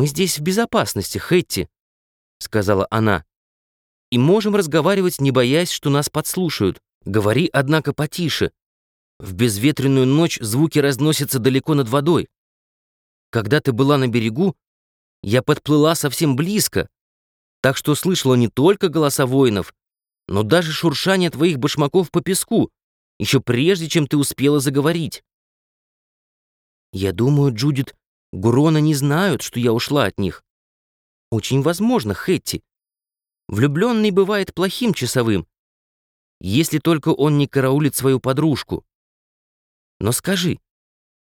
«Мы здесь в безопасности, Хэтти», — сказала она, «и можем разговаривать, не боясь, что нас подслушают. Говори, однако, потише. В безветренную ночь звуки разносятся далеко над водой. Когда ты была на берегу, я подплыла совсем близко, так что слышала не только голоса воинов, но даже шуршание твоих башмаков по песку, еще прежде, чем ты успела заговорить. Я думаю, Джудит, Гурона не знают, что я ушла от них. Очень возможно, Хэтти. Влюбленный бывает плохим часовым, если только он не караулит свою подружку. Но скажи,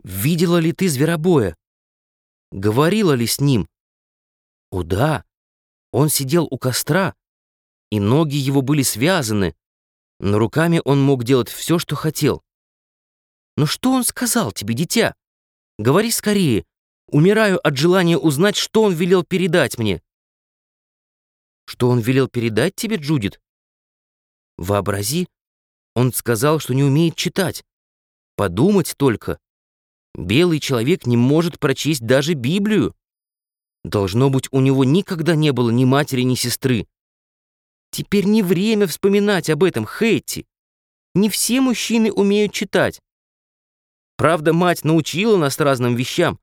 видела ли ты зверобоя? Говорила ли с ним? О да, он сидел у костра, и ноги его были связаны, но руками он мог делать все, что хотел. Но что он сказал тебе, дитя? Говори скорее. Умираю от желания узнать, что он велел передать мне. Что он велел передать тебе, Джудит? Вообрази, он сказал, что не умеет читать. Подумать только. Белый человек не может прочесть даже Библию. Должно быть, у него никогда не было ни матери, ни сестры. Теперь не время вспоминать об этом, Хэтти. Не все мужчины умеют читать. Правда, мать научила нас разным вещам.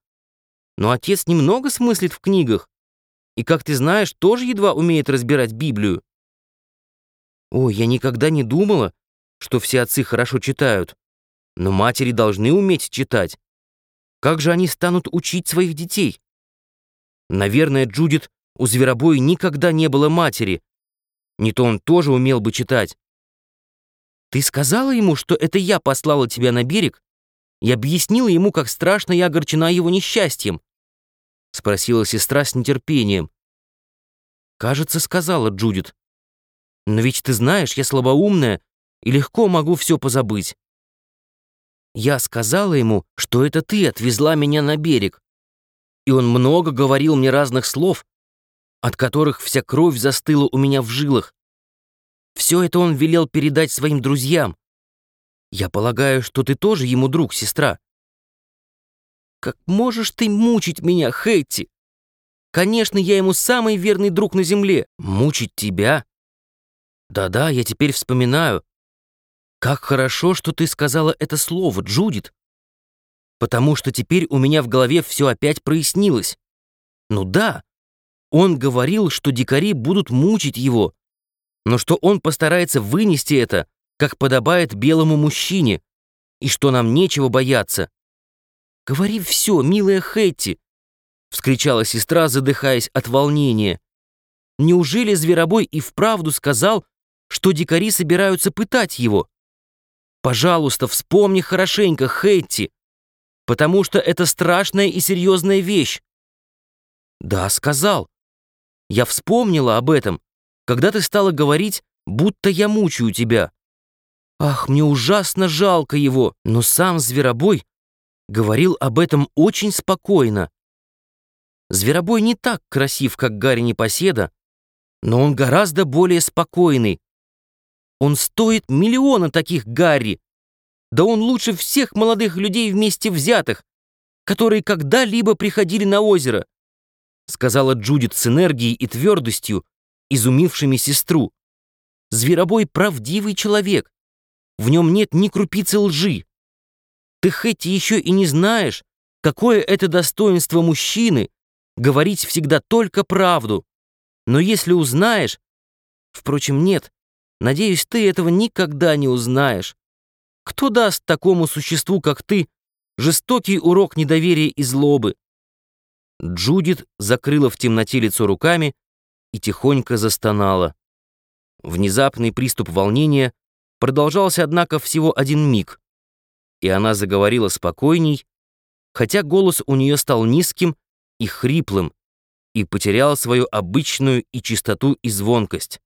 Но отец немного смыслит в книгах. И, как ты знаешь, тоже едва умеет разбирать Библию. Ой, я никогда не думала, что все отцы хорошо читают. Но матери должны уметь читать. Как же они станут учить своих детей? Наверное, Джудит у зверобоя никогда не было матери. Не то он тоже умел бы читать. Ты сказала ему, что это я послала тебя на берег и объяснила ему, как страшно я огорчена его несчастьем? Спросила сестра с нетерпением. Кажется, сказала Джудит. Но ведь ты знаешь, я слабоумная и легко могу все позабыть. Я сказала ему, что это ты отвезла меня на берег. И он много говорил мне разных слов, от которых вся кровь застыла у меня в жилах. Все это он велел передать своим друзьям. Я полагаю, что ты тоже ему друг, сестра. Как можешь ты мучить меня, Хэтти? Конечно, я ему самый верный друг на земле. Мучить тебя? Да-да, я теперь вспоминаю. Как хорошо, что ты сказала это слово, Джудит. Потому что теперь у меня в голове все опять прояснилось. Ну да, он говорил, что дикари будут мучить его, но что он постарается вынести это, как подобает белому мужчине, и что нам нечего бояться. «Говори все, милая Хэтти!» — вскричала сестра, задыхаясь от волнения. «Неужели Зверобой и вправду сказал, что дикари собираются пытать его? Пожалуйста, вспомни хорошенько, Хэтти, потому что это страшная и серьезная вещь». «Да, сказал. Я вспомнила об этом, когда ты стала говорить, будто я мучаю тебя. Ах, мне ужасно жалко его, но сам Зверобой говорил об этом очень спокойно. Зверобой не так красив, как Гарри Непоседа, но он гораздо более спокойный. Он стоит миллиона таких Гарри. Да он лучше всех молодых людей вместе взятых, которые когда-либо приходили на озеро, сказала Джудит с энергией и твердостью, изумившими сестру. Зверобой правдивый человек. В нем нет ни крупицы лжи. Ты, Хэтти, еще и не знаешь, какое это достоинство мужчины говорить всегда только правду. Но если узнаешь... Впрочем, нет, надеюсь, ты этого никогда не узнаешь. Кто даст такому существу, как ты, жестокий урок недоверия и злобы? Джудит закрыла в темноте лицо руками и тихонько застонала. Внезапный приступ волнения продолжался, однако, всего один миг, и она заговорила спокойней, хотя голос у нее стал низким и хриплым и потерял свою обычную и чистоту и звонкость.